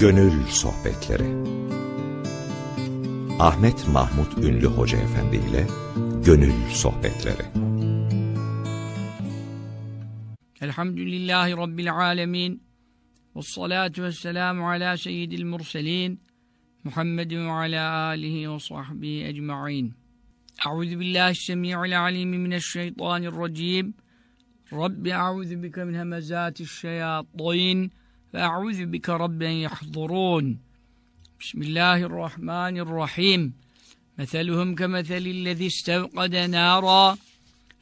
Gönül Sohbetleri. Ahmet Mahmut Ünlü Hoca Efendi ile Gönül Sohbetleri. Elhamdülillahi Rabbil Alemin. Ve salatu ve selamu ala seyyidil murselin Muhammedin ve ala alihi ve sahbihi ecma'in. Euzu billahi semi'il alim mineşşeytanirracim. Rabbi a'udhu bike min hemezati'ş-şeyatin ve a'udhu bike rabben yahdurun. Bismillahirrahmanirrahim. Meseluhum kemeselillezî istevqade nâra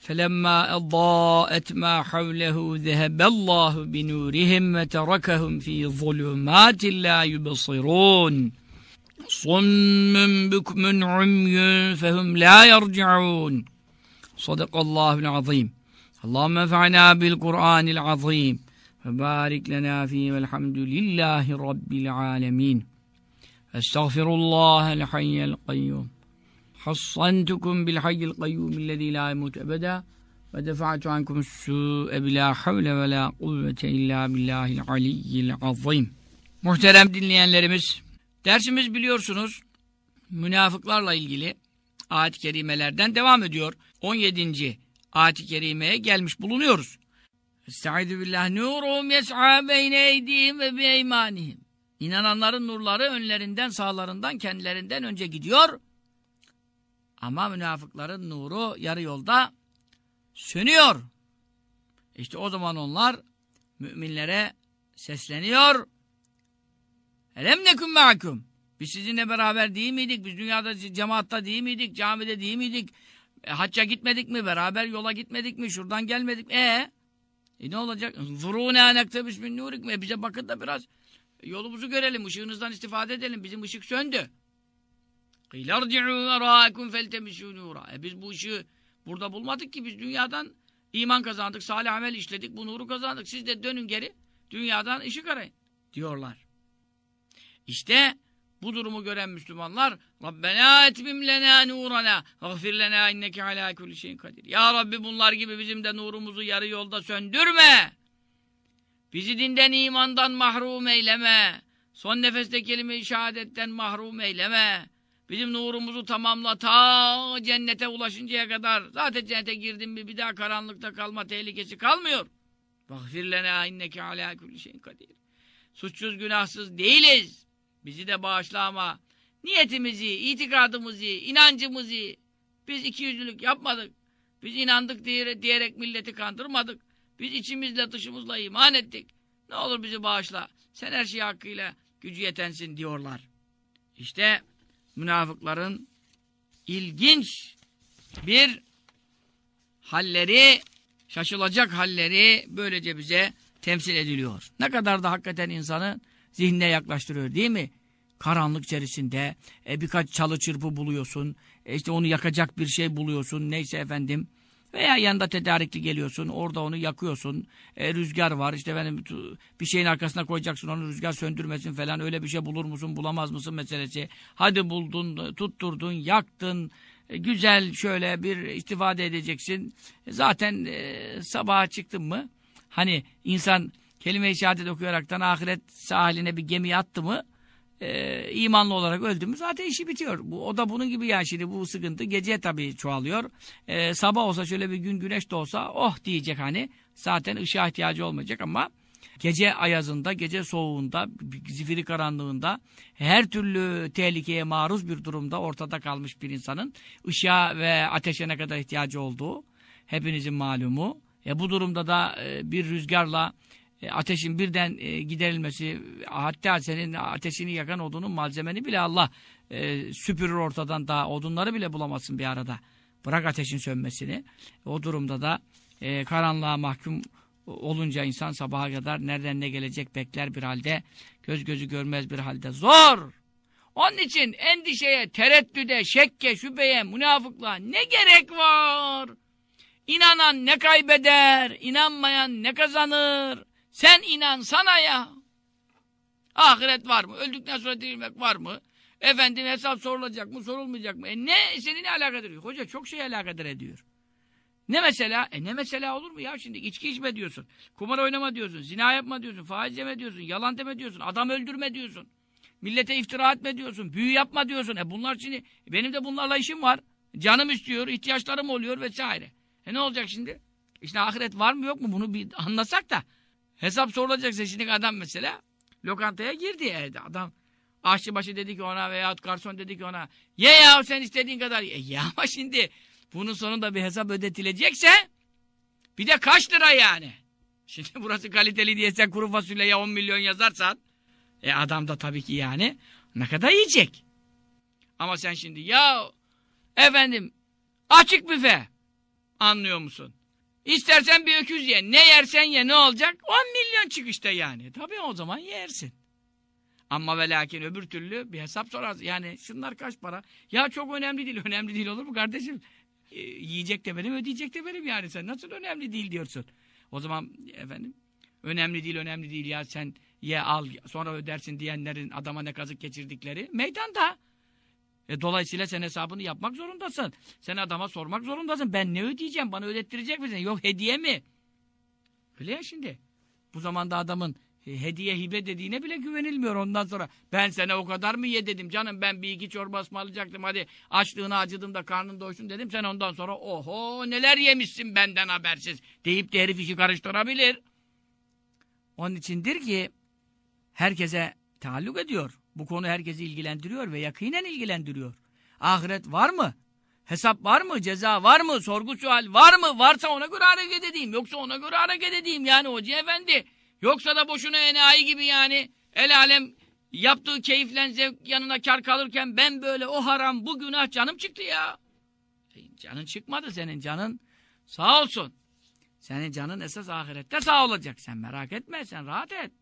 فَلَمَّا أَضَاءَتْ مَا حَوْلَهُ ذَهَبَ اللّٰهُ بِنُورِهِمْ وَتَرَكَهُمْ ف۪ي ظُلُمَاتٍ لَا يُبْصِرُونَ صُمٌّ بُكْمٌ عُمْيٌ فَهُمْ لَا يَرْجِعُونَ صدق الله العظيم اللهم انفعنا بالقرآن العظيم ve barik lena fi velhamdülillahi rabbil alemin. Estağfirullahel hayyel kayyum. Hassantukum bil hayyil kayyum illezî la imut ebeda ve defa'tu ankum su'e bila havle ve la kuvvete illa billahil aliyyil azim. Muhterem dinleyenlerimiz, dersimiz biliyorsunuz münafıklarla ilgili ayet-i kerimelerden devam ediyor. 17. ayet-i kerimeye gelmiş bulunuyoruz. Estaizu billah nurum yes'a beyne eydihim ve beymanihim. İnananların nurları önlerinden sağlarından kendilerinden önce gidiyor. Ama münafıkların nuru yarı yolda sönüyor. İşte o zaman onlar müminlere sesleniyor. Elem neküm me'akum. Biz sizinle beraber değil miydik? Biz dünyada cemaatta değil miydik? Camide değil miydik? E, hacca gitmedik mi? Beraber yola gitmedik mi? Şuradan gelmedik mi? E, e ne olacak? Zurûne nektebiş min nurikme. Bize bakın da biraz yolumuzu görelim. Işığınızdan istifade edelim. Bizim ışık söndü. Kılarci'û verâekum feltemişû nûrâ. E biz bu ışığı burada bulmadık ki. Biz dünyadan iman kazandık, salih amel işledik, bu nuru kazandık. Siz de dönün geri, dünyadan ışık arayın diyorlar. İşte bu durumu gören Müslümanlar Rabbena etmim lena nurana gafir lena inneke ala kulli şeyin kadir. Ya Rabbi bunlar gibi bizim de nurumuzu yarı yolda söndürme. Bizi dinden imandan mahrum eyleme. Son nefeste kelime-i şehadetten mahrum eyleme. Bizim nurumuzu tamamla ta cennete ulaşıncaya kadar. Zaten cennete girdin mi bir daha karanlıkta kalma tehlikesi kalmıyor. Gafir lena inneke ala kulli şeyin kadir. Suçsuz günahsız değiliz. Bizi de bağışla ama niyetimizi, itikadımızı, inancımızı biz ikiyüzlülük yapmadık. Biz inandık diye, diyerek milleti kandırmadık. Biz içimizle dışımızla iman ettik. Ne olur bizi bağışla. Sen her şeyi hakkıyla gücü yetensin diyorlar. İşte münafıkların ilginç bir halleri, şaşılacak halleri böylece bize temsil ediliyor. Ne kadar da hakikaten insanı zihnine yaklaştırıyor değil mi? Karanlık içerisinde e, birkaç çalı çırpı buluyorsun. E, işte onu yakacak bir şey buluyorsun. Neyse efendim. Veya yanında tedarikli geliyorsun. Orada onu yakıyorsun. E, rüzgar var. İşte benim bir şeyin arkasına koyacaksın. Onu rüzgar söndürmesin falan. Öyle bir şey bulur musun bulamaz mısın meselesi. Hadi buldun, tutturdun, yaktın. E, güzel şöyle bir istifade edeceksin. E, zaten e, sabaha çıktın mı? Hani insan kelime-i şehadet okuyaraktan ahiret sahiline bir gemi attı mı e, imanlı olarak öldü mü zaten işi bitiyor. Bu, o da bunun gibi yani şimdi bu sıkıntı gece tabii çoğalıyor. E, sabah olsa şöyle bir gün güneş de olsa oh diyecek hani zaten ışığa ihtiyacı olmayacak ama gece ayazında, gece soğuğunda, zifiri karanlığında her türlü tehlikeye maruz bir durumda ortada kalmış bir insanın ışığa ve ateşe ne kadar ihtiyacı olduğu hepinizin malumu. E, bu durumda da e, bir rüzgarla ateşin birden e, giderilmesi, hatta senin ateşini yakan odunun malzemeni bile Allah e, süpürür ortadan daha odunları bile bulamazsın bir arada. Bırak ateşin sönmesini. O durumda da e, karanlığa mahkum olunca insan sabaha kadar nereden ne gelecek bekler bir halde, göz gözü görmez bir halde. Zor! Onun için endişeye, tereddüde, şekke, şüpheye, münafıklığa ne gerek var? İnanan ne kaybeder, inanmayan ne kazanır? Sen inansana ya. Ahiret var mı? Öldükten sonra dirilmek var mı? Efendim hesap sorulacak mı, sorulmayacak mı? E ne? Seni ne alakadar ediyor? Hoca çok şey alakadar ediyor. Ne mesela? E ne mesela olur mu ya şimdi içki içme diyorsun. Kumar oynama diyorsun. Zina yapma diyorsun. Faiz yeme diyorsun. Yalan deme diyorsun. Adam öldürme diyorsun. Millete iftira etme diyorsun. Büyü yapma diyorsun. E bunlar şimdi benim de bunlarla işim var. Canım istiyor, ihtiyaçlarım oluyor vesaire. E ne olacak şimdi? İşte ahiret var mı yok mu bunu bir anlasak da. Hesap sorulacaksa şimdi adam mesela lokantaya girdi evde. Adam aşçıbaşı dedi ki ona veyahut garson dedi ki ona ye ya sen istediğin kadar ye. E ya ama şimdi bunun sonunda bir hesap ödetilecekse bir de kaç lira yani? Şimdi burası kaliteli diye sen kuru fasulyeye 10 milyon yazarsan e adam da tabii ki yani ne kadar yiyecek? Ama sen şimdi ya efendim açık büfe anlıyor musun? İstersen bir öküz ye. Ne yersen ye ne olacak? 10 milyon çıkışta yani. Tabii o zaman yersin. Ama ve lakin öbür türlü bir hesap sorarsın. Yani şunlar kaç para? Ya çok önemli değil. Önemli değil olur mu kardeşim? E, yiyecek de benim, ödeyecek de benim yani. Sen nasıl önemli değil diyorsun? O zaman efendim önemli değil, önemli değil ya sen ye al sonra ödersin diyenlerin adama ne kazık geçirdikleri meydanda. E, dolayısıyla sen hesabını yapmak zorundasın. Sen adama sormak zorundasın. Ben ne ödeyeceğim? Bana ödettirecek misin? Yok hediye mi? Öyle ya şimdi. Bu zamanda adamın hediye hibe dediğine bile güvenilmiyor ondan sonra. Ben sana o kadar mı ye dedim canım ben bir iki çorba ısmarlayacaktım hadi açlığına acıdım da karnın doysun dedim. Sen ondan sonra oho neler yemişsin benden habersiz deyip de herif işi karıştırabilir. Onun içindir ki herkese taalluk ediyor. Bu konu herkesi ilgilendiriyor ve yakinen ilgilendiriyor. Ahiret var mı? Hesap var mı? Ceza var mı? Sorgu sual var mı? Varsa ona göre hareket edeyim. Yoksa ona göre hareket edeyim. Yani hoca efendi. Yoksa da boşuna enayi gibi yani. El alem yaptığı keyiflen zevk yanına kar kalırken ben böyle o haram bu günah canım çıktı ya. Canın çıkmadı senin canın. Sağ olsun. Senin canın esas ahirette sağ olacak. Sen merak etme sen rahat et.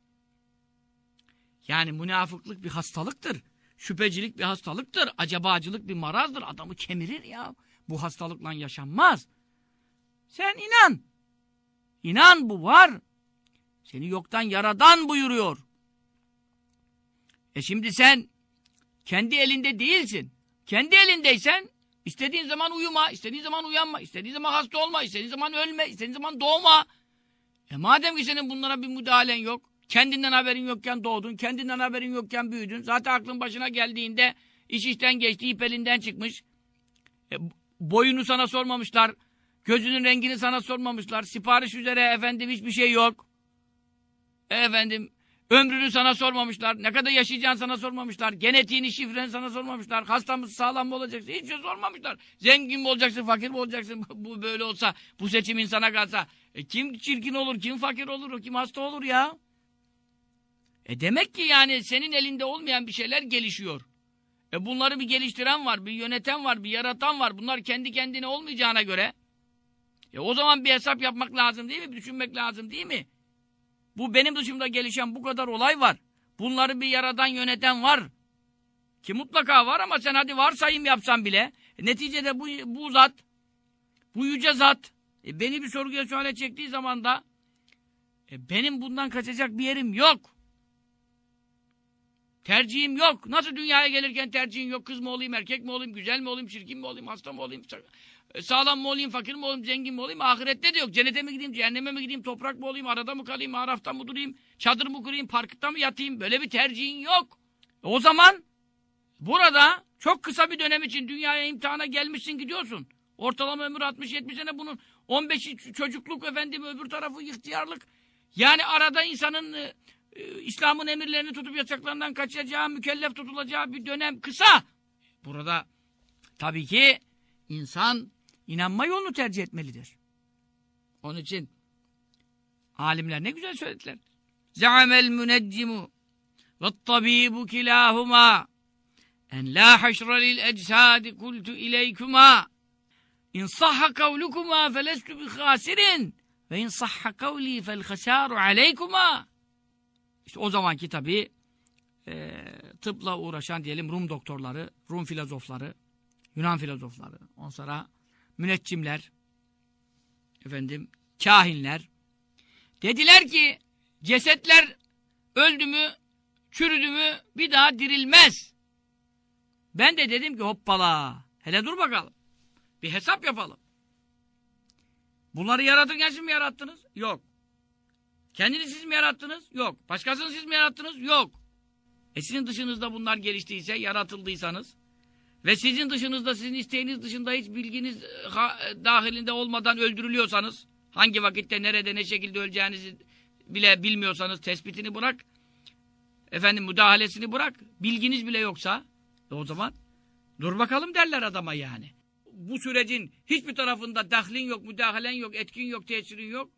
Yani münafıklık bir hastalıktır. Şüphecilik bir hastalıktır. Acabacılık bir marazdır. Adamı kemirir ya. Bu hastalıkla yaşanmaz. Sen inan. İnan bu var. Seni yoktan yaradan buyuruyor. E şimdi sen kendi elinde değilsin. Kendi elindeysen istediğin zaman uyuma, istediğin zaman uyanma, istediğin zaman hasta olma, istediğin zaman ölme, istediğin zaman doğma. E madem ki senin bunlara bir müdahalen yok, kendinden haberin yokken doğdun, kendinden haberin yokken büyüdün, zaten aklın başına geldiğinde iş işten geçti, ip elinden çıkmış. E, boyunu sana sormamışlar, gözünün rengini sana sormamışlar, sipariş üzere efendim hiçbir şey yok. E efendim ömrünü sana sormamışlar. Ne kadar yaşayacağını sana sormamışlar. Genetiğini, şifreni sana sormamışlar. Hasta mısın, sağlam mı olacaksın? Hiç şey sormamışlar. Zengin mi olacaksın, fakir mi olacaksın? bu böyle olsa, bu seçim insana kalsa. E kim çirkin olur, kim fakir olur, kim hasta olur ya? E demek ki yani senin elinde olmayan bir şeyler gelişiyor. E bunları bir geliştiren var, bir yöneten var, bir yaratan var. Bunlar kendi kendine olmayacağına göre. E o zaman bir hesap yapmak lazım değil mi? Düşünmek lazım değil mi? Bu benim dışımda gelişen bu kadar olay var. Bunları bir yaradan yöneten var. Ki mutlaka var ama sen hadi varsayım yapsan bile. E, neticede bu, bu zat, bu yüce zat e, beni bir sorguya suale çektiği zaman da e, benim bundan kaçacak bir yerim yok. Tercihim yok. Nasıl dünyaya gelirken tercihin yok? Kız mı olayım, erkek mi olayım, güzel mi olayım, çirkin mi olayım, hasta mı olayım, e, sağlam mı olayım, fakir mi olayım, zengin mi olayım? Ahirette de yok. Cennete mi gideyim, cehenneme mi gideyim, toprak mı olayım, arada mı kalayım, arafta mı durayım, çadır mı kurayım, parkta mı yatayım? Böyle bir tercihin yok. O zaman burada çok kısa bir dönem için dünyaya imtihana gelmişsin gidiyorsun. Ortalama ömür 60-70 sene bunun 15'i çocukluk efendim öbür tarafı ihtiyarlık. Yani arada insanın e, İslam'ın emirlerini tutup yasaklarından kaçacağı, mükellef tutulacağı bir dönem kısa. Burada tabii ki insan inanma yolunu tercih etmelidir. Onun için alimler ne güzel söylediler. Ze'amel müneccimu ve tabibu kilahuma en la haşra lil ecsadi kultu ileykuma in sahha kavlukuma felestu bi khasirin ve in sahha kavli fel hasaru aleykuma işte o zamanki tabii e, tıpla uğraşan diyelim Rum doktorları, Rum filozofları, Yunan filozofları, ondan sonra müneccimler, efendim, kahinler. Dediler ki cesetler öldü mü, çürüdü mü bir daha dirilmez. Ben de dedim ki hoppala, hele dur bakalım. Bir hesap yapalım. Bunları yaratırken siz mi yarattınız? Yok. Kendini siz mi yarattınız? Yok. Başkasını siz mi yarattınız? Yok. E sizin dışınızda bunlar geliştiyse, yaratıldıysanız ve sizin dışınızda, sizin isteğiniz dışında hiç bilginiz e, e, dahilinde olmadan öldürülüyorsanız, hangi vakitte, nerede, ne şekilde öleceğinizi bile bilmiyorsanız tespitini bırak, efendim müdahalesini bırak, bilginiz bile yoksa, e o zaman dur bakalım derler adama yani. Bu sürecin hiçbir tarafında dahlin yok, müdahalen yok, etkin yok, tesirin yok.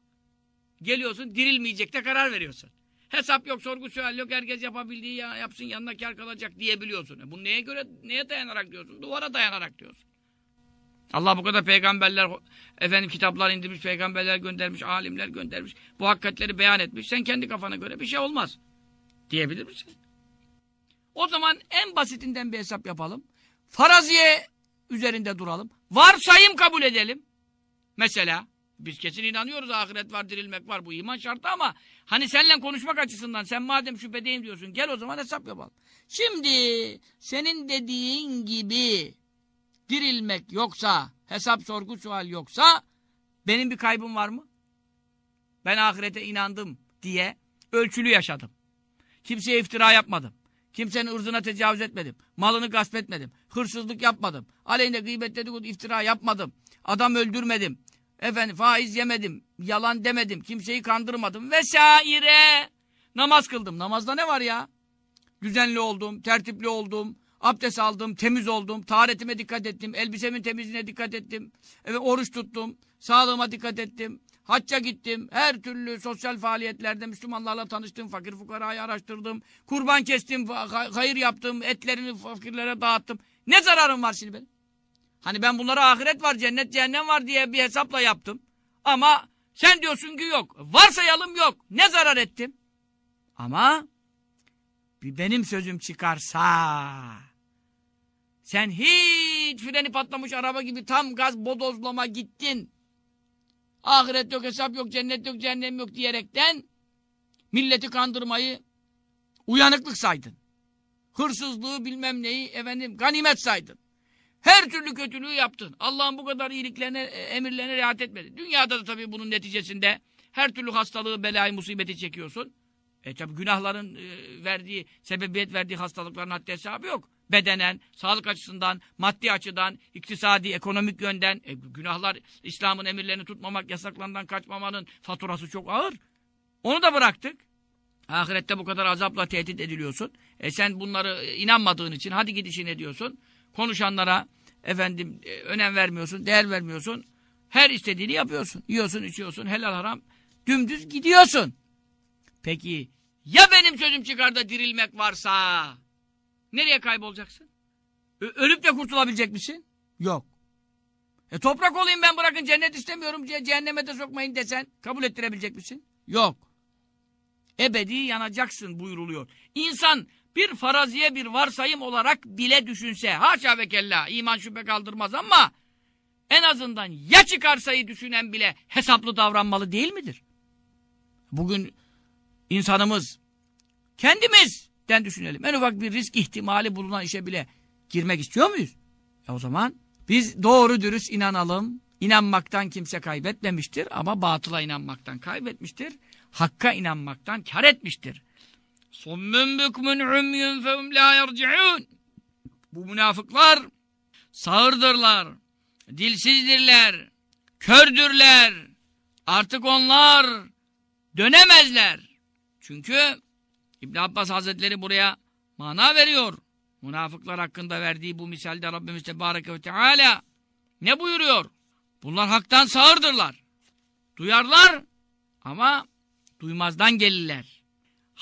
Geliyorsun, dirilmeyecek de karar veriyorsun. Hesap yok, sorgu sual yok, herkes yapabildiği ya, yapsın yanına kar kalacak diyebiliyorsun. E bu neye göre, neye dayanarak diyorsun? Duvara dayanarak diyorsun. Allah bu kadar peygamberler, efendim kitaplar indirmiş, peygamberler göndermiş, alimler göndermiş. Bu hakikatleri beyan etmiş. Sen kendi kafana göre bir şey olmaz. Diyebilir misin? O zaman en basitinden bir hesap yapalım. Faraziye üzerinde duralım. Varsayım kabul edelim. Mesela biz kesin inanıyoruz ahiret var, dirilmek var. Bu iman şartı ama hani seninle konuşmak açısından sen madem şüphedeyim diyorsun gel o zaman hesap yapalım. Şimdi senin dediğin gibi dirilmek yoksa, hesap sorgu sual yoksa benim bir kaybım var mı? Ben ahirete inandım diye ölçülü yaşadım. Kimseye iftira yapmadım. Kimsenin ırzına tecavüz etmedim. Malını gasp etmedim. Hırsızlık yapmadım. Aleyhine gıybet dedikodu iftira yapmadım. Adam öldürmedim. Efendim faiz yemedim. Yalan demedim. Kimseyi kandırmadım. Vesaire. Namaz kıldım. Namazda ne var ya? Düzenli oldum. Tertipli oldum. Abdest aldım. Temiz oldum. Taharetime dikkat ettim. Elbisemin temizliğine dikkat ettim. Evet, oruç tuttum. Sağlığıma dikkat ettim. Hacca gittim. Her türlü sosyal faaliyetlerde Müslümanlarla tanıştım. Fakir fukarayı araştırdım. Kurban kestim. Hayır yaptım. Etlerini fakirlere dağıttım. Ne zararım var şimdi benim? Hani ben bunlara ahiret var, cennet, cehennem var diye bir hesapla yaptım. Ama sen diyorsun ki yok. Varsayalım yok. Ne zarar ettim? Ama bir benim sözüm çıkarsa sen hiç freni patlamış araba gibi tam gaz bodozlama gittin. Ahiret yok, hesap yok, cennet yok, cehennem yok diyerekten milleti kandırmayı uyanıklık saydın. Hırsızlığı bilmem neyi efendim ganimet saydın. Her türlü kötülüğü yaptın. Allah'ın bu kadar iyiliklerine, e, emirlerine riayet etmedi. Dünyada da tabii bunun neticesinde her türlü hastalığı, belayı, musibeti çekiyorsun. E tabii günahların e, verdiği, sebebiyet verdiği hastalıkların haddi hesabı yok. Bedenen, sağlık açısından, maddi açıdan, iktisadi, ekonomik yönden e, günahlar, İslam'ın emirlerini tutmamak, yasaklarından kaçmamanın faturası çok ağır. Onu da bıraktık. Ahirette bu kadar azapla tehdit ediliyorsun. E sen bunları inanmadığın için hadi git diyorsun. Konuşanlara efendim e, önem vermiyorsun, değer vermiyorsun. Her istediğini yapıyorsun. Yiyorsun, içiyorsun, helal haram. Dümdüz gidiyorsun. Peki ya benim sözüm çıkar da dirilmek varsa nereye kaybolacaksın? Ö ölüp de kurtulabilecek misin? Yok. E toprak olayım ben bırakın cennet istemiyorum ce cehenneme de sokmayın desen kabul ettirebilecek misin? Yok. Ebedi yanacaksın buyruluyor. İnsan bir faraziye bir varsayım olarak bile düşünse haşa ve kella iman şüphe kaldırmaz ama en azından ya çıkarsayı düşünen bile hesaplı davranmalı değil midir? Bugün insanımız kendimizden düşünelim. En ufak bir risk ihtimali bulunan işe bile girmek istiyor muyuz? E o zaman biz doğru dürüst inanalım. İnanmaktan kimse kaybetmemiştir ama batıla inanmaktan kaybetmiştir. Hakka inanmaktan kar etmiştir. Summün bükmün ümyün fehum la yerci'un. Bu münafıklar sağırdırlar, dilsizdirler, kördürler. Artık onlar dönemezler. Çünkü İbn Abbas Hazretleri buraya mana veriyor. Münafıklar hakkında verdiği bu misalde Rabbimiz Tebareke ve Teala ne buyuruyor? Bunlar haktan sağırdırlar. Duyarlar ama duymazdan gelirler.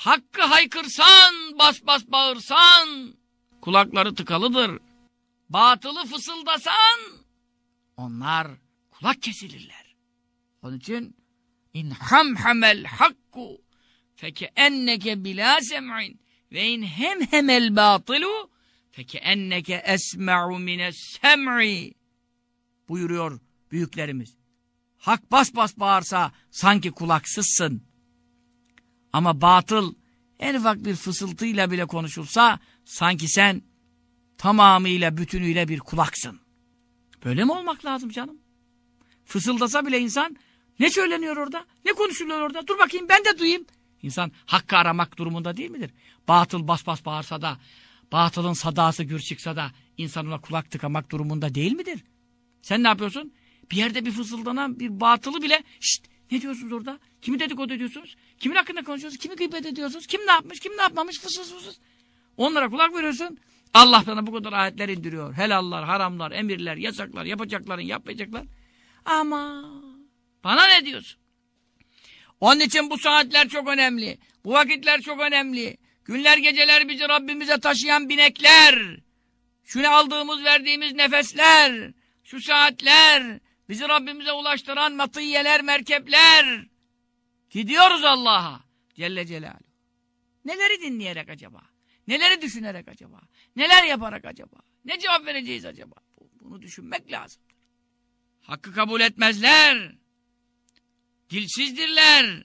Hakkı haykırsan, bas bas bağırsan, kulakları tıkalıdır. Batılı fısıldasan, onlar kulak kesilirler. Onun için in hamhamel hakku fekeenneke bila sem'in ve in hemhemel batılu fekeenneke esma'u mines sem'i buyuruyor büyüklerimiz. Hak bas bas bağırsa sanki kulaksızsın. Ama batıl en ufak bir fısıltıyla bile konuşulsa sanki sen tamamıyla bütünüyle bir kulaksın. Böyle mi olmak lazım canım? fısıldasa bile insan ne söyleniyor orada? Ne konuşuluyor orada? Dur bakayım ben de duyayım. İnsan hakkı aramak durumunda değil midir? Batıl bas bas bağırsa da, batılın sadası gür çıksa da insan ona kulak tıkamak durumunda değil midir? Sen ne yapıyorsun? Bir yerde bir fısıldanan bir batılı bile şşt ne diyorsunuz orada? Kimi dedikodu ediyorsunuz? Kimin hakkında konuşuyorsunuz? Kimi gıybet ediyorsunuz? Kim ne yapmış? Kim ne yapmamış? Fısız fısız. Onlara kulak veriyorsun. Allah sana bu kadar ayetler indiriyor. Helallar, haramlar, emirler, yasaklar, yapacakların, yapmayacaklar. Ama bana ne diyorsun? Onun için bu saatler çok önemli. Bu vakitler çok önemli. Günler geceler bizi Rabbimize taşıyan binekler. Şunu aldığımız verdiğimiz nefesler. Şu saatler. Bizi Rabbimize ulaştıran matiyeler, merkepler. Gidiyoruz Allah'a. Celle Celaluhu. Neleri dinleyerek acaba? Neleri düşünerek acaba? Neler yaparak acaba? Ne cevap vereceğiz acaba? Bunu düşünmek lazım. Hakkı kabul etmezler. Dilsizdirler.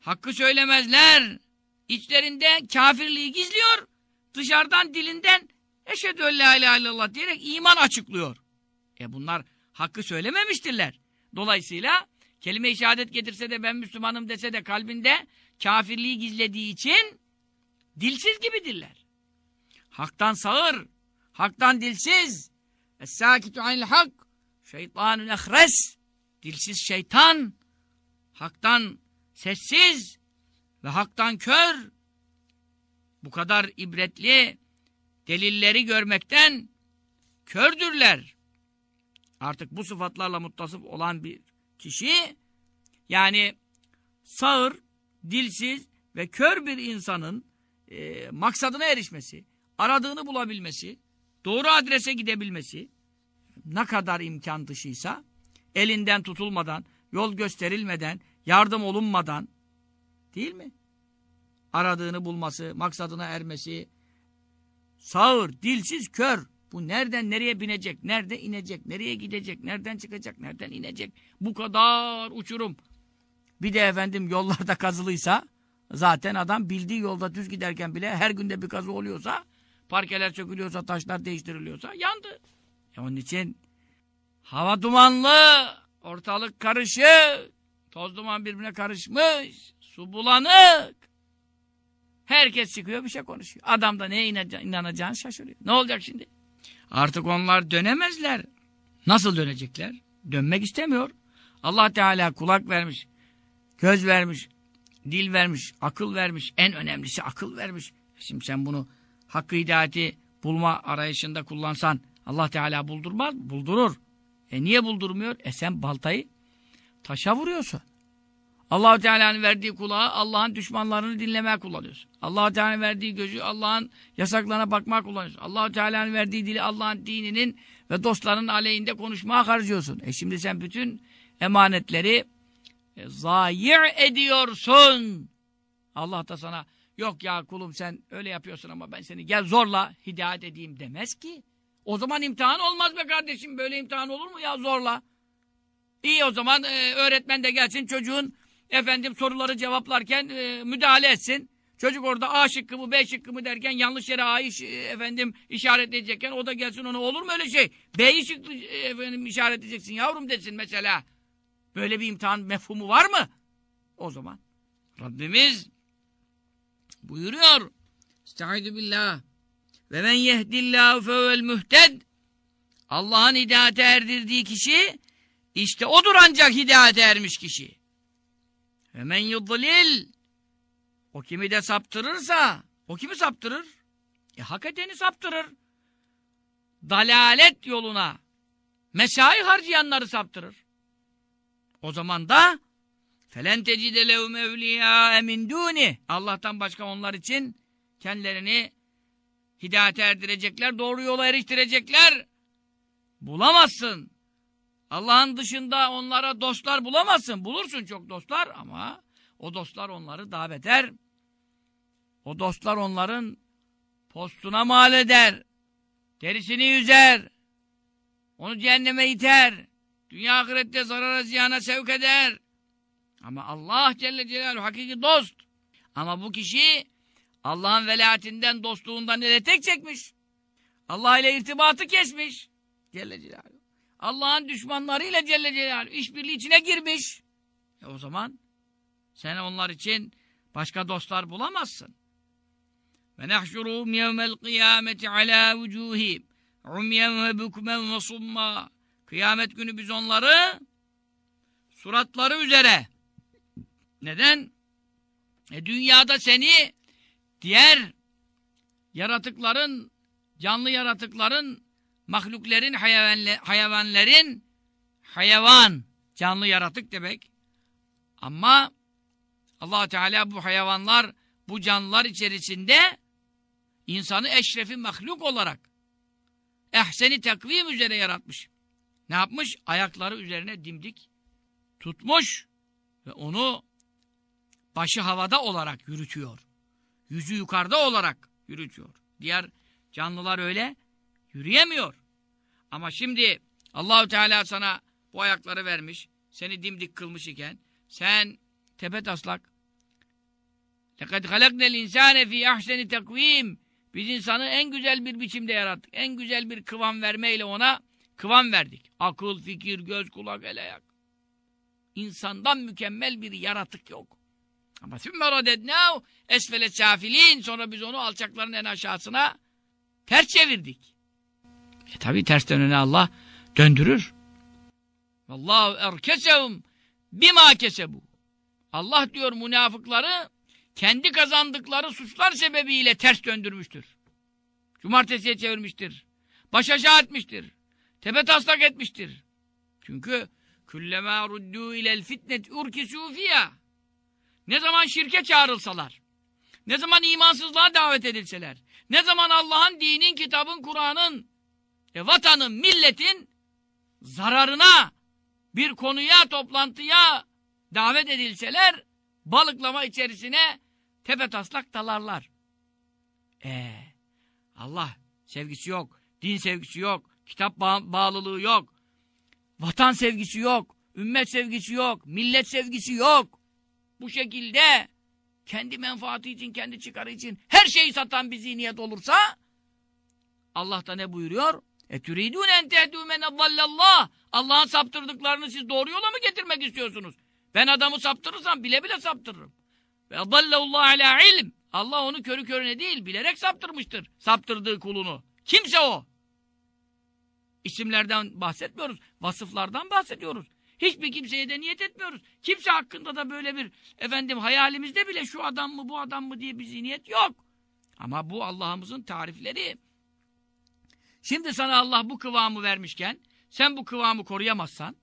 Hakkı söylemezler. İçlerinde kafirliği gizliyor. Dışarıdan dilinden eşhedü en la ilahe illallah diyerek iman açıklıyor. E bunlar hakkı söylememiştirler. Dolayısıyla kelime-i şehadet getirse de ben Müslümanım dese de kalbinde kafirliği gizlediği için dilsiz gibidirler. Haktan sağır, haktan dilsiz. Es-sâkitu anil hak, şeytanun ehres. Dilsiz şeytan, haktan sessiz ve haktan kör. Bu kadar ibretli delilleri görmekten kördürler. Artık bu sıfatlarla muttasıf olan bir kişi, yani sağır, dilsiz ve kör bir insanın e, maksadına erişmesi, aradığını bulabilmesi, doğru adrese gidebilmesi ne kadar imkan dışıysa elinden tutulmadan, yol gösterilmeden, yardım olunmadan değil mi? Aradığını bulması, maksadına ermesi sağır, dilsiz, kör. Bu nereden nereye binecek, nerede inecek, nereye gidecek, nereden çıkacak, nereden inecek? Bu kadar uçurum. Bir de efendim yollarda kazılıysa zaten adam bildiği yolda düz giderken bile her günde bir kazı oluyorsa parkeler çökülüyorsa, taşlar değiştiriliyorsa yandı. E onun için hava dumanlı, ortalık karışık, toz duman birbirine karışmış, su bulanık. Herkes çıkıyor bir şey konuşuyor. Adam da neye inanacağını şaşırıyor. Ne olacak şimdi? Artık onlar dönemezler. Nasıl dönecekler? Dönmek istemiyor. Allah Teala kulak vermiş, göz vermiş, dil vermiş, akıl vermiş. En önemlisi akıl vermiş. Şimdi sen bunu hakkı hidayeti bulma arayışında kullansan Allah Teala buldurmaz Buldurur. E niye buldurmuyor? E sen baltayı taşa vuruyorsun. Allah Teala'nın verdiği kulağı Allah'ın düşmanlarını dinlemeye kullanıyorsun. allah Teala'nın verdiği gözü Allah'ın yasaklarına bakmaya kullanıyorsun. allah Teala'nın verdiği dili Allah'ın dininin ve dostlarının aleyhinde konuşmaya harcıyorsun. E şimdi sen bütün emanetleri e, zayi ediyorsun. Allah da sana yok ya kulum sen öyle yapıyorsun ama ben seni gel zorla hidayet edeyim demez ki. O zaman imtihan olmaz be kardeşim. Böyle imtihan olur mu ya zorla? İyi o zaman e, öğretmen de gelsin çocuğun efendim soruları cevaplarken e, müdahale etsin. Çocuk orada A şıkkı mı B şıkkı mı derken yanlış yere A'yı e, efendim işaretleyecekken o da gelsin ona olur mu öyle şey? B'yi şıkkı e, efendim işaretleyeceksin yavrum desin mesela. Böyle bir imtihan mefhumu var mı? O zaman Rabbimiz buyuruyor. Estaizu billah. Ve men yehdillahu fevel mühted. Allah'ın hidayete erdirdiği kişi işte odur ancak hidayete ermiş kişi. Ve men yudlil. O kimi de saptırırsa o kimi saptırır? E hak edeni saptırır. Dalalet yoluna mesai harcayanları saptırır. O zaman da felen tecide lehum evliya min duni. Allah'tan başka onlar için kendilerini hidayete erdirecekler, doğru yola eriştirecekler. Bulamazsın. Allah'ın dışında onlara dostlar bulamazsın. Bulursun çok dostlar ama o dostlar onları davet eder. O dostlar onların postuna mal eder. Derisini yüzer. Onu cehenneme iter. Dünya ahirette zarara ziyana sevk eder. Ama Allah Celle Celaluhu hakiki dost. Ama bu kişi Allah'ın velayetinden, dostluğundan ele tek çekmiş. Allah ile irtibatı kesmiş. Celle Celaluhu. Allah'ın düşmanlarıyla Celle Celaluhu işbirliği içine girmiş. E o zaman sen onlar için başka dostlar bulamazsın. Ve nehşuruhum yevmel kıyameti ala vucuhim umyen ve bukmen ve summa Kıyamet günü biz onları suratları üzere neden? E dünyada seni diğer yaratıkların canlı yaratıkların mahluklerin hayvanlerin hayvan canlı yaratık demek. Ama allah Teala bu hayvanlar bu canlılar içerisinde insanı eşrefi mahluk olarak ehseni takvim üzere yaratmış. Ne yapmış? Ayakları üzerine dimdik tutmuş ve onu başı havada olarak yürütüyor. Yüzü yukarıda olarak yürütüyor. Diğer canlılar öyle yürüyemiyor. Ama şimdi Allahü Teala sana bu ayakları vermiş, seni dimdik kılmış iken sen tepe taslak لَقَدْ خَلَقْنَا الْاِنْسَانَ ف۪ي اَحْسَنِ takvim Biz insanı en güzel bir biçimde yarattık. En güzel bir kıvam vermeyle ona kıvam verdik. Akıl, fikir, göz, kulak, el, ayak. İnsandan mükemmel bir yaratık yok. Ama sümme radednâhu esfele safilin. Sonra biz onu alçakların en aşağısına ters çevirdik. E tabi tersten öne Allah döndürür. Vallahu erkesehum bima kesebu. Allah diyor münafıkları kendi kazandıkları suçlar sebebiyle ters döndürmüştür. Cumartesiye çevirmiştir. Baş aşağı etmiştir. Tepe taslak etmiştir. Çünkü küllemâ ruddû ilel fitnet urkisû fiyâ. Ne zaman şirke çağrılsalar, ne zaman imansızlığa davet edilseler, ne zaman Allah'ın, dinin, kitabın, Kur'an'ın, e, vatanın, milletin zararına bir konuya, toplantıya davet edilseler, balıklama içerisine tepe taslak dalarlar. Ee, Allah sevgisi yok, din sevgisi yok, kitap bağ bağlılığı yok, vatan sevgisi yok, ümmet sevgisi yok, millet sevgisi yok. Bu şekilde kendi menfaati için, kendi çıkarı için her şeyi satan bir zihniyet olursa Allah da ne buyuruyor? E türidûne en tehdû men adallallah. Allah'ın saptırdıklarını siz doğru yola mı getirmek istiyorsunuz? Ben adamı saptırırsam bile bile saptırırım. Ve adallallah ala ilm. Allah onu körü körüne değil bilerek saptırmıştır. Saptırdığı kulunu. Kimse o. İsimlerden bahsetmiyoruz. Vasıflardan bahsediyoruz. Hiçbir kimseye de niyet etmiyoruz. Kimse hakkında da böyle bir efendim hayalimizde bile şu adam mı bu adam mı diye bir zihniyet yok. Ama bu Allah'ımızın tarifleri. Şimdi sana Allah bu kıvamı vermişken sen bu kıvamı koruyamazsan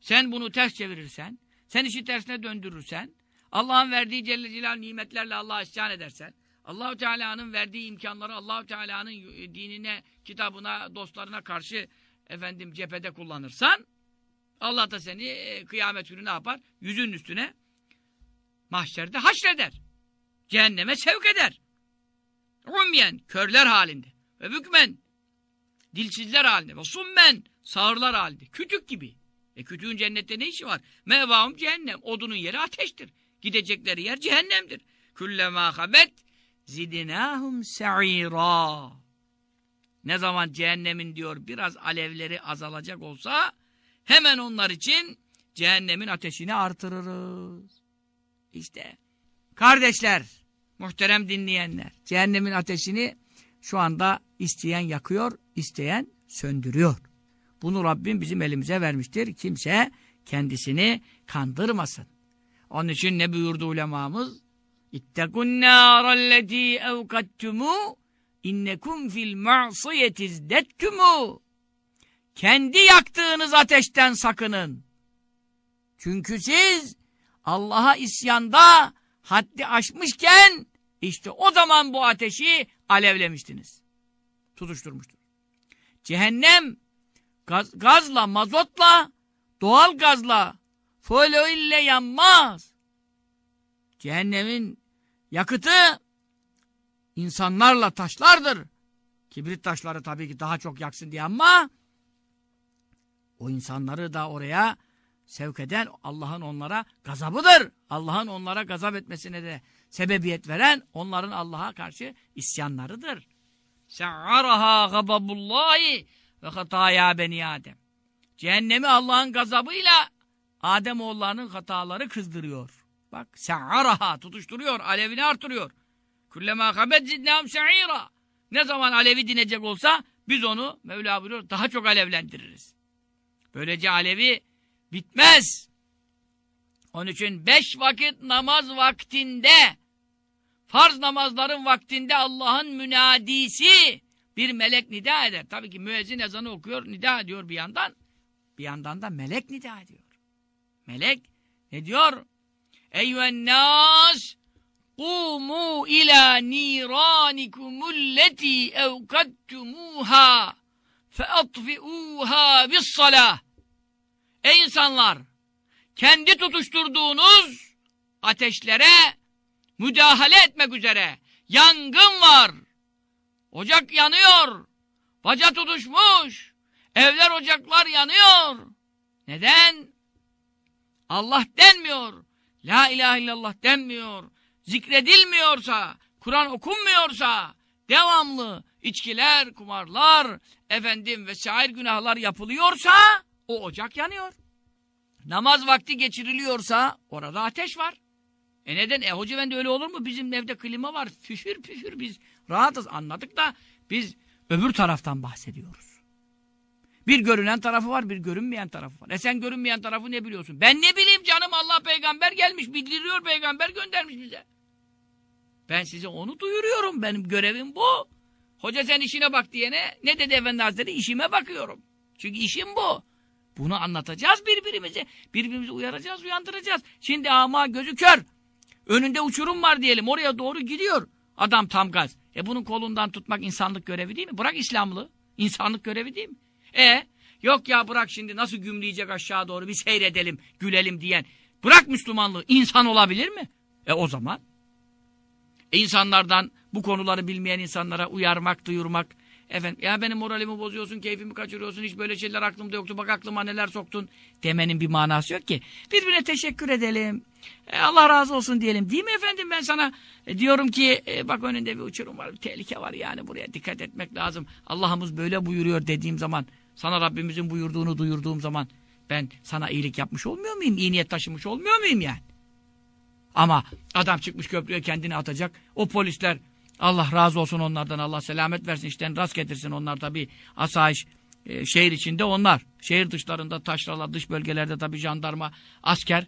sen bunu ters çevirirsen sen işi tersine döndürürsen Allah'ın verdiği Celle Celal nimetlerle Allah'a isyan edersen Allahu Teala'nın verdiği imkanları Allahu Teala'nın dinine, kitabına, dostlarına karşı efendim cephede kullanırsan Allah da seni e, kıyamet günü ne yapar? Yüzün üstüne mahşerde haşreder. Cehenneme sevk eder. Umyen, körler halinde. Ve bükmen, dilsizler halinde. Ve summen, sağırlar halinde. Kütük gibi. E kütüğün cennette ne işi var? Mevahum cehennem. Odunun yeri ateştir. Gidecekleri yer cehennemdir. Küllemâ habet zidinâhum se'îrâ. Ne zaman cehennemin diyor biraz alevleri azalacak olsa hemen onlar için cehennemin ateşini artırırız. İşte kardeşler, muhterem dinleyenler, cehennemin ateşini şu anda isteyen yakıyor, isteyen söndürüyor. Bunu Rabbim bizim elimize vermiştir. Kimse kendisini kandırmasın. Onun için ne buyurdu ulemamız? İttekun nârellezî evkattumû innekum fil ma'siyetizdettumû kendi yaktığınız ateşten sakının. Çünkü siz Allah'a isyanda haddi aşmışken işte o zaman bu ateşi alevlemiştiniz. Tutuşturmuştur. Cehennem gaz, gazla, mazotla, doğal gazla, folo ile yanmaz. Cehennemin yakıtı insanlarla taşlardır. Kibrit taşları tabii ki daha çok yaksın diye ama o insanları da oraya sevk eden Allah'ın onlara gazabıdır. Allah'ın onlara gazap etmesine de sebebiyet veren onların Allah'a karşı isyanlarıdır. Se'araha gababullahi ve hataya beni Adem. Cehennemi Allah'ın gazabıyla Adem oğullarının hataları kızdırıyor. Bak se'araha tutuşturuyor, alevini artırıyor. Kullema habet zidnâhum se'ira. Ne zaman alevi dinecek olsa biz onu Mevla buyuruyor daha çok alevlendiririz. Böylece alevi bitmez. Onun için beş vakit namaz vaktinde farz namazların vaktinde Allah'ın münadisi bir melek nida eder. Tabii ki müezzin ezanı okuyor, nida ediyor bir yandan. Bir yandan da melek nida ediyor. Melek ne diyor? Eyyühen nas Kumu ila niranikumülleti evkattumuha featfi'uha bis salah. Ey insanlar! Kendi tutuşturduğunuz ateşlere müdahale etmek üzere yangın var. Ocak yanıyor. Baca tutuşmuş. Evler ocaklar yanıyor. Neden? Allah denmiyor. La ilahe illallah denmiyor. Zikredilmiyorsa, Kur'an okunmuyorsa, devamlı içkiler, kumarlar, efendim vesaire günahlar yapılıyorsa o ocak yanıyor. Namaz vakti geçiriliyorsa orada ateş var. E neden? E hoca efendi öyle olur mu? Bizim evde klima var. Püfür püfür biz rahatız anladık da biz öbür taraftan bahsediyoruz. Bir görünen tarafı var, bir görünmeyen tarafı var. E sen görünmeyen tarafı ne biliyorsun? Ben ne bileyim canım Allah peygamber gelmiş, bildiriyor peygamber göndermiş bize. Ben size onu duyuruyorum. Benim görevim bu. Hoca sen işine bak diyene ne dedi efendi hazretleri? İşime bakıyorum. Çünkü işim bu. Bunu anlatacağız birbirimize. Birbirimizi uyaracağız, uyandıracağız. Şimdi ama gözü kör. Önünde uçurum var diyelim. Oraya doğru gidiyor. Adam tam gaz. E bunun kolundan tutmak insanlık görevi değil mi? Bırak İslamlı. İnsanlık görevi değil mi? E yok ya bırak şimdi nasıl gümleyecek aşağı doğru bir seyredelim, gülelim diyen. Bırak Müslümanlığı. insan olabilir mi? E o zaman. E insanlardan bu konuları bilmeyen insanlara uyarmak, duyurmak. Efendim ya benim moralimi bozuyorsun, keyfimi kaçırıyorsun, hiç böyle şeyler aklımda yoktu, bak aklıma neler soktun demenin bir manası yok ki. Birbirine teşekkür edelim. E, Allah razı olsun diyelim. Değil mi efendim ben sana e, diyorum ki e, bak önünde bir uçurum var, bir tehlike var yani buraya dikkat etmek lazım. Allah'ımız böyle buyuruyor dediğim zaman, sana Rabbimizin buyurduğunu duyurduğum zaman ben sana iyilik yapmış olmuyor muyum? İyi niyet taşımış olmuyor muyum yani? Ama adam çıkmış köprüye kendini atacak. O polisler Allah razı olsun onlardan. Allah selamet versin. işten rast getirsin. Onlar tabi asayiş e, şehir içinde onlar. Şehir dışlarında taşralar, dış bölgelerde tabi jandarma, asker.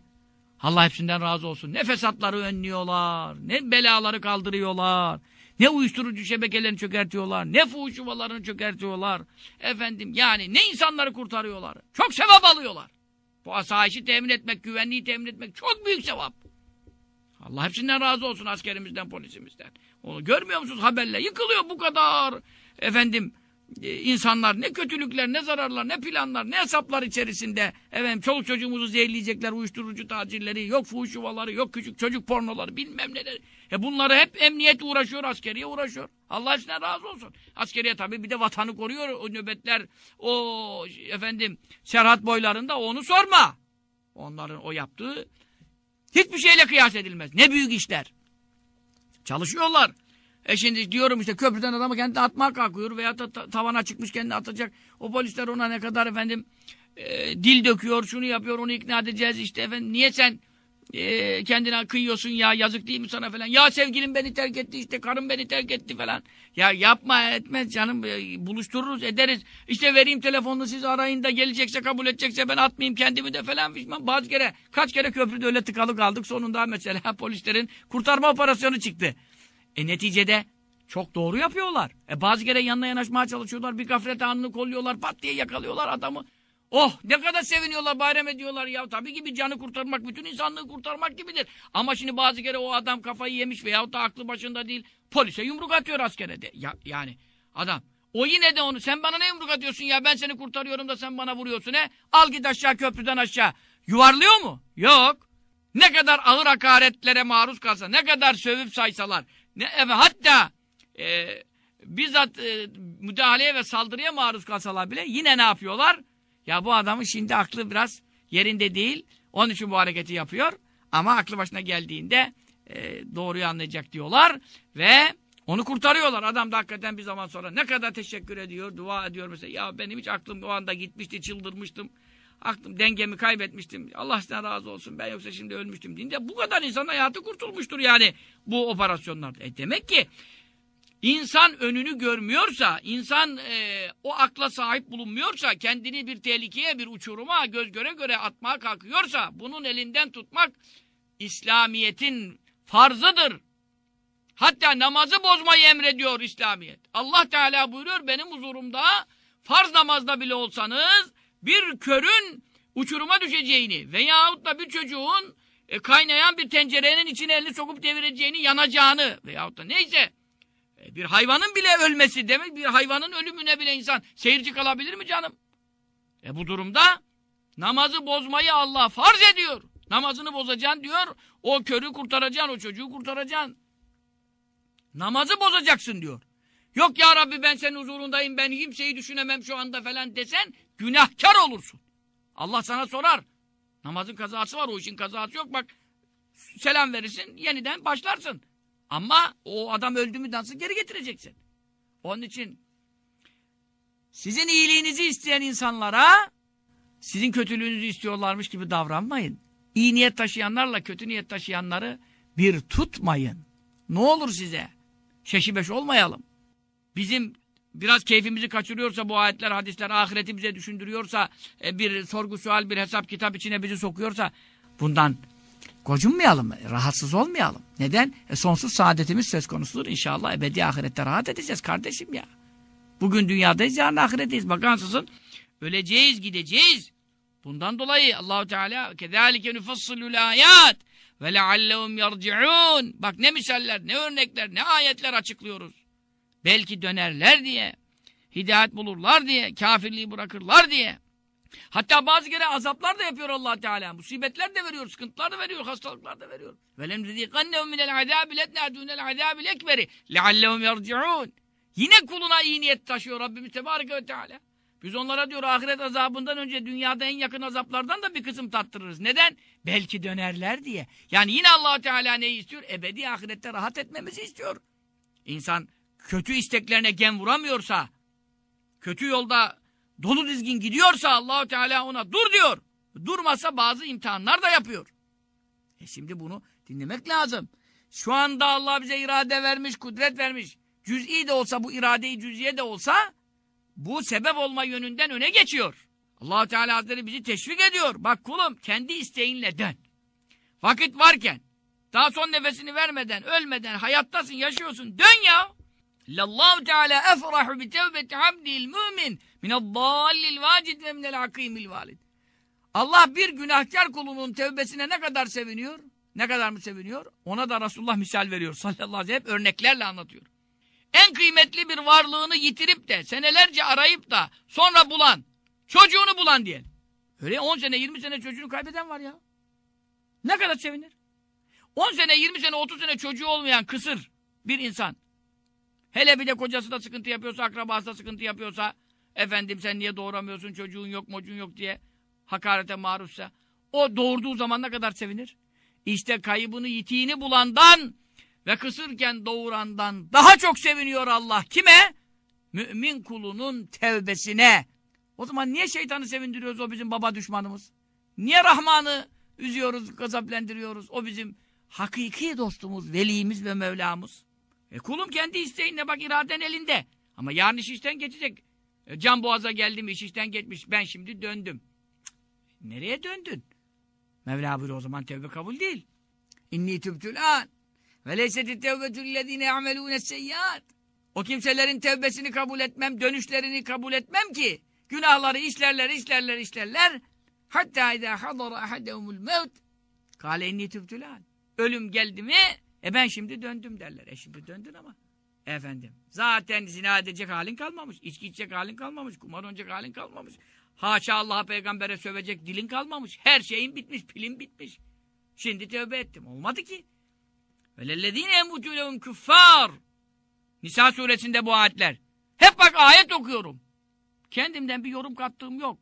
Allah hepsinden razı olsun. Ne fesatları önlüyorlar. Ne belaları kaldırıyorlar. Ne uyuşturucu şebekelerini çökertiyorlar. Ne fuhuş yuvalarını çökertiyorlar. Efendim yani ne insanları kurtarıyorlar. Çok sevap alıyorlar. Bu asayişi temin etmek, güvenliği temin etmek çok büyük sevap. Allah hepsinden razı olsun askerimizden, polisimizden. Onu görmüyor musunuz haberle? Yıkılıyor bu kadar. Efendim e, insanlar ne kötülükler, ne zararlar, ne planlar, ne hesaplar içerisinde. Efendim çoluk çocuğumuzu zehirleyecekler, uyuşturucu tacirleri, yok fuhuş yuvaları, yok küçük çocuk pornoları, bilmem neler. E bunları hep emniyet uğraşıyor, askeriye uğraşıyor. Allah hepsinden razı olsun. Askeriye tabii bir de vatanı koruyor o nöbetler, o efendim serhat boylarında onu sorma. Onların o yaptığı hiçbir şeyle kıyas edilmez. Ne büyük işler. Çalışıyorlar. E şimdi diyorum işte köprüden adamı kendini atmaya kalkıyor veya da ta tavana çıkmış kendini atacak. O polisler ona ne kadar efendim e, dil döküyor, şunu yapıyor, onu ikna edeceğiz işte efendim. Niye sen e, kendine kıyıyorsun ya yazık değil mi sana falan. Ya sevgilim beni terk etti işte karım beni terk etti falan. Ya yapma etmez canım e, buluştururuz ederiz. İşte vereyim telefonunu siz arayın da gelecekse kabul edecekse ben atmayayım kendimi de falan pişman. Bazı kere kaç kere köprüde öyle tıkalı kaldık sonunda mesela polislerin kurtarma operasyonu çıktı. E neticede çok doğru yapıyorlar. E bazı kere yanına yanaşmaya çalışıyorlar. Bir gaflet anını kolluyorlar. Pat diye yakalıyorlar adamı. Oh ne kadar seviniyorlar bayram ediyorlar ya. Tabii ki bir canı kurtarmak bütün insanlığı kurtarmak gibidir. Ama şimdi bazı kere o adam kafayı yemiş veyahut da aklı başında değil. Polise yumruk atıyor askere de. Ya, yani adam. O yine de onu sen bana ne yumruk atıyorsun ya ben seni kurtarıyorum da sen bana vuruyorsun he. Al git aşağı köprüden aşağı. Yuvarlıyor mu? Yok. Ne kadar ağır hakaretlere maruz kalsa ne kadar sövüp saysalar. Ne, evet, hatta e, bizzat e, müdahaleye ve saldırıya maruz kalsalar bile yine ne yapıyorlar? Ya bu adamın şimdi aklı biraz yerinde değil. Onun için bu hareketi yapıyor. Ama aklı başına geldiğinde e, doğruyu anlayacak diyorlar. Ve Onu kurtarıyorlar. Adam da hakikaten bir zaman sonra ne kadar teşekkür ediyor, dua ediyor mesela. Ya benim hiç aklım o anda gitmişti, çıldırmıştım. Aklım, dengemi kaybetmiştim. Allah sizden razı olsun. Ben yoksa şimdi ölmüştüm deyince bu kadar insan hayatı kurtulmuştur yani bu operasyonlarda. E demek ki insan önünü görmüyorsa, insan e, o akla sahip bulunmuyorsa, kendini bir tehlikeye, bir uçuruma göz göre göre atmaya kalkıyorsa, bunun elinden tutmak İslamiyet'in farzıdır. Hatta namazı bozmayı emrediyor İslamiyet. Allah Teala buyuruyor benim huzurumda farz namazda bile olsanız bir körün uçuruma düşeceğini veyahut da bir çocuğun e, kaynayan bir tencerenin içine elini sokup devireceğini, yanacağını veyahut da neyse e, bir hayvanın bile ölmesi demek bir hayvanın ölümüne bile insan seyirci kalabilir mi canım? E bu durumda namazı bozmayı Allah farz ediyor. Namazını bozacaksın diyor. O körü kurtaracaksın, o çocuğu kurtaracaksın. Namazı bozacaksın diyor. Yok ya Rabbi ben senin huzurundayım, ben kimseyi düşünemem şu anda falan desen günahkar olursun. Allah sana sorar. Namazın kazası var, o işin kazası yok. Bak selam verirsin, yeniden başlarsın. Ama o adam öldü mü nasıl geri getireceksin? Onun için sizin iyiliğinizi isteyen insanlara sizin kötülüğünüzü istiyorlarmış gibi davranmayın. İyi niyet taşıyanlarla kötü niyet taşıyanları bir tutmayın. Ne olur size? Şeşibeş olmayalım. Bizim biraz keyfimizi kaçırıyorsa bu ayetler, hadisler, ahireti bize düşündürüyorsa, e, bir sorgu sual, bir hesap kitap içine bizi sokuyorsa bundan gocunmayalım, rahatsız olmayalım. Neden? E, sonsuz saadetimiz söz konusudur. İnşallah ebedi ahirette rahat edeceğiz kardeşim ya. Bugün dünyadayız, yarın ahiretteyiz. Bakansızın öleceğiz, gideceğiz. Bundan dolayı Allahu Teala kezalike nufassilul ayat ve leallehum yerciun. Bak ne misaller, ne örnekler, ne ayetler açıklıyoruz. Belki dönerler diye, hidayet bulurlar diye, kafirliği bırakırlar diye. Hatta bazı kere azaplar da yapıyor allah Teala. Musibetler de veriyor, sıkıntılar da veriyor, hastalıklar da veriyor. وَلَمْ زِذِقَنَّهُمْ مِنَ الْعَذَابِ لَدْنَا دُونَ الْعَذَابِ الْاَكْبَرِ لَعَلَّهُمْ يَرْجِعُونَ Yine kuluna iyi niyet taşıyor Rabbimiz Tebareke ve Teala. Biz onlara diyor ahiret azabından önce dünyada en yakın azaplardan da bir kısım tattırırız. Neden? Belki dönerler diye. Yani yine allah Teala neyi istiyor? Ebedi ahirette rahat etmemizi istiyor. İnsan kötü isteklerine gem vuramıyorsa, kötü yolda dolu dizgin gidiyorsa Allahu Teala ona dur diyor. Durmasa bazı imtihanlar da yapıyor. E şimdi bunu dinlemek lazım. Şu anda Allah bize irade vermiş, kudret vermiş. Cüz'i de olsa bu iradeyi cüz'iye de olsa bu sebep olma yönünden öne geçiyor. allah Teala Hazretleri bizi teşvik ediyor. Bak kulum kendi isteğinle dön. Vakit varken, daha son nefesini vermeden, ölmeden, hayattasın, yaşıyorsun. Dön ya. Lallahu Teala efrahu bi tevbeti abdil mümin mined-dallil vacid ve minel akimil valid. Allah bir günahkar kulunun tevbesine ne kadar seviniyor? Ne kadar mı seviniyor? Ona da Resulullah misal veriyor sallallahu aleyhi ve sellem. Örneklerle anlatıyor. En kıymetli bir varlığını yitirip de senelerce arayıp da sonra bulan, çocuğunu bulan diyelim. Öyle 10 sene 20 sene çocuğunu kaybeden var ya. Ne kadar sevinir? 10 sene 20 sene 30 sene çocuğu olmayan kısır bir insan. Hele bir de kocası da sıkıntı yapıyorsa, akrabası da sıkıntı yapıyorsa, efendim sen niye doğuramıyorsun, çocuğun yok, mocuğun yok diye hakarete maruzsa, o doğurduğu zaman ne kadar sevinir? İşte kaybını, yitiğini bulandan ve kısırken doğurandan daha çok seviniyor Allah. Kime? Mümin kulunun tevbesine. O zaman niye şeytanı sevindiriyoruz o bizim baba düşmanımız? Niye Rahman'ı üzüyoruz, gazaplendiriyoruz? O bizim hakiki dostumuz, velimiz ve Mevlamız. E kulum kendi isteğinle bak iraden elinde. Ama yarın iş işten geçecek. E, can boğaza geldim iş işten geçmiş. Ben şimdi döndüm. Nereye döndün? Mevla buyuruyor o zaman tevbe kabul değil. İnni tübtül an. Ve leyseti tevbetüllezine yamelûne seyyât. O kimselerin tevbesini kabul etmem, dönüşlerini kabul etmem ki. Günahları işlerler, işlerler, işlerler. Hatta idâ hadara ahadehumul mevt. Kâle inni tübtül an. Ölüm geldi mi e ben şimdi döndüm derler. E şimdi döndün ama. Efendim. Zaten zina edecek halin kalmamış. içki içecek halin kalmamış. Kumar oynayacak halin kalmamış. Haşa Allah'a peygambere sövecek dilin kalmamış. Her şeyin bitmiş. Pilin bitmiş. Şimdi tövbe ettim. Olmadı ki. Velellezine emutûlehum küffâr. Nisa suresinde bu ayetler. Hep bak ayet okuyorum. Kendimden bir yorum kattığım yok.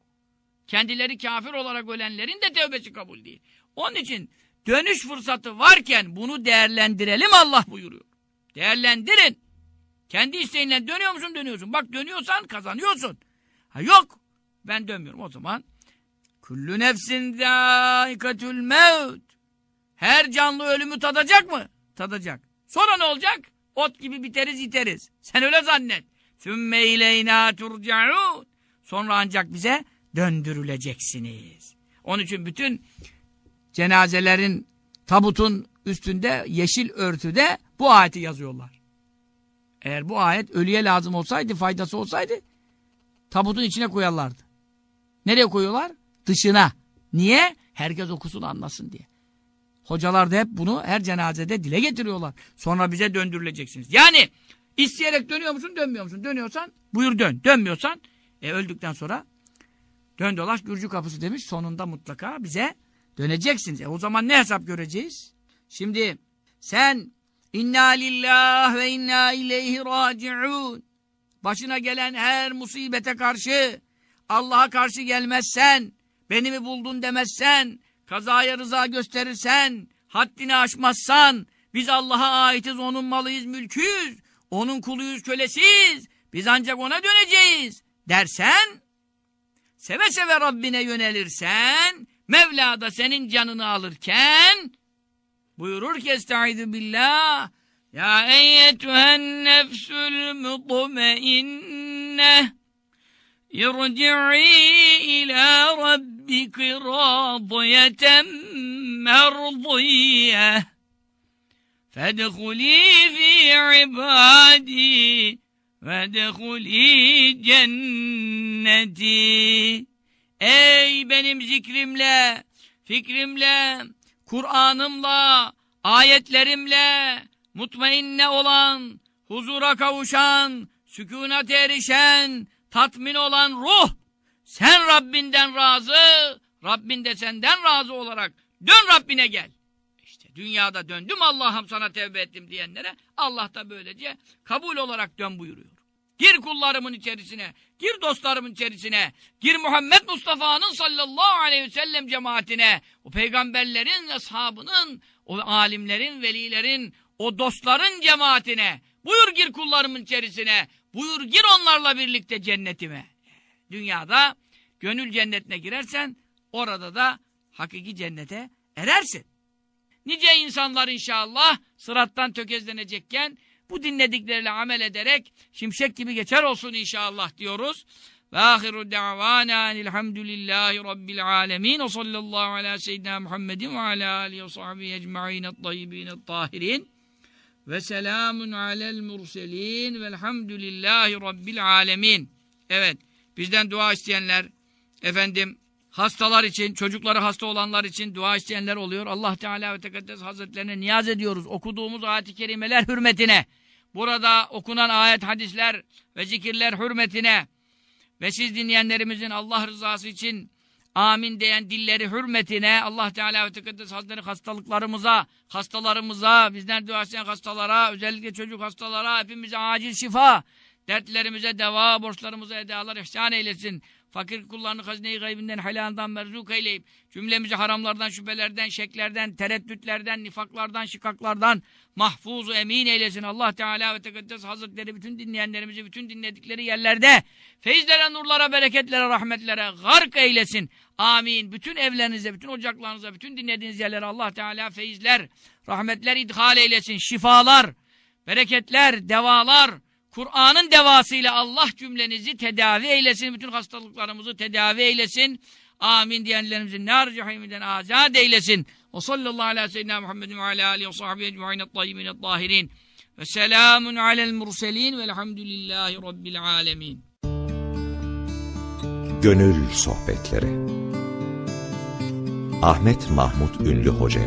Kendileri kafir olarak ölenlerin de tövbesi kabul değil. Onun için dönüş fırsatı varken bunu değerlendirelim Allah buyuruyor. Değerlendirin. Kendi isteğinle dönüyor musun dönüyorsun. Bak dönüyorsan kazanıyorsun. Ha yok ben dönmüyorum o zaman. Kullu nefsin zâikatül mevt. Her canlı ölümü tadacak mı? Tadacak. Sonra ne olacak? Ot gibi biteriz iteriz. Sen öyle zannet. Sümme ileyna turcaun. Sonra ancak bize döndürüleceksiniz. Onun için bütün cenazelerin tabutun üstünde yeşil örtüde bu ayeti yazıyorlar. Eğer bu ayet ölüye lazım olsaydı, faydası olsaydı tabutun içine koyarlardı. Nereye koyuyorlar? Dışına. Niye? Herkes okusun anlasın diye. Hocalar da hep bunu her cenazede dile getiriyorlar. Sonra bize döndürüleceksiniz. Yani isteyerek dönüyor musun, dönmüyor musun? Dönüyorsan buyur dön. Dönmüyorsan e, öldükten sonra dön dolaş Gürcü kapısı demiş. Sonunda mutlaka bize döneceksiniz. E, o zaman ne hesap göreceğiz? Şimdi sen inna lillah ve inna ileyhi raciun. Başına gelen her musibete karşı Allah'a karşı gelmezsen, beni mi buldun demezsen, kazaya rıza gösterirsen, haddini aşmazsan, biz Allah'a aitiz, onun malıyız, mülküyüz, onun kuluyuz, kölesiyiz, biz ancak ona döneceğiz dersen, seve seve Rabbine yönelirsen, Mevla da senin canını alırken, buyurur ki estaizu billah, ya eyyetühen nefsül mutmainneh, ارجعي إلى ربك راضية مرضية فادخلي في عبادي وادخلي جنتي Ey benim zikrimle, fikrimle, Kur'an'ımla, ayetlerimle mutmainne olan, huzura kavuşan, sükunat erişen, tatmin olan ruh, sen Rabbinden razı, Rabbin de senden razı olarak dön Rabbine gel. İşte dünyada döndüm Allah'ım sana tevbe ettim diyenlere Allah da böylece kabul olarak dön buyuruyor. Gir kullarımın içerisine, gir dostlarımın içerisine, gir Muhammed Mustafa'nın sallallahu aleyhi ve sellem cemaatine, o peygamberlerin, ashabının, o alimlerin, velilerin, o dostların cemaatine, buyur gir kullarımın içerisine, buyur gir onlarla birlikte cennetime. Dünyada gönül cennetine girersen, orada da hakiki cennete erersin. Nice insanlar inşallah sırattan tökezlenecekken, bu dinledikleriyle amel ederek şimşek gibi geçer olsun inşallah diyoruz. Ve ahiru da'vana elhamdülillahi rabbil alemin ve sallallahu ala seyyidina Muhammedin ve ala alihi ve sahbihi ecma'in et-tayyibin et-tahirin ve selamun alel murselin velhamdülillahi rabbil alemin. Evet, bizden dua isteyenler, efendim, hastalar için, çocukları hasta olanlar için dua isteyenler oluyor. Allah Teala ve Tekaddes Hazretlerine niyaz ediyoruz. Okuduğumuz ayet-i kerimeler hürmetine, burada okunan ayet, hadisler ve zikirler hürmetine ve siz dinleyenlerimizin Allah rızası için amin diyen dilleri hürmetine Allah Teala ve Tekaddes Hazretleri hastalıklarımıza, hastalarımıza, bizden dua isteyen hastalara, özellikle çocuk hastalara, hepimize acil şifa, dertlerimize deva, borçlarımıza edalar ihsan eylesin. Fakir kullarını hazine-i gaybinden, helalından merzuk eyleyip, cümlemizi haramlardan, şüphelerden, şeklerden, tereddütlerden, nifaklardan, şikaklardan mahfuzu emin eylesin. Allah Teala ve Tekaddes Hazretleri bütün dinleyenlerimizi, bütün dinledikleri yerlerde feyizlere, nurlara, bereketlere, rahmetlere gark eylesin. Amin. Bütün evlerinize, bütün ocaklarınıza, bütün dinlediğiniz yerlere Allah Teala feyizler, rahmetler idhal eylesin. Şifalar, bereketler, devalar, Kur'an'ın devasıyla Allah cümlenizi tedavi eylesin. Bütün hastalıklarımızı tedavi eylesin. Amin diyenlerimizin nar cehiminden azat eylesin. Ve sallallahu ala seyyidina Muhammedin ve ala alihi ve sahbihi ecma'in et-tayyibin et-tahirin. Ve selamun alel murselin velhamdülillahi rabbil alemin. Gönül Sohbetleri Ahmet Mahmut Ünlü Hoca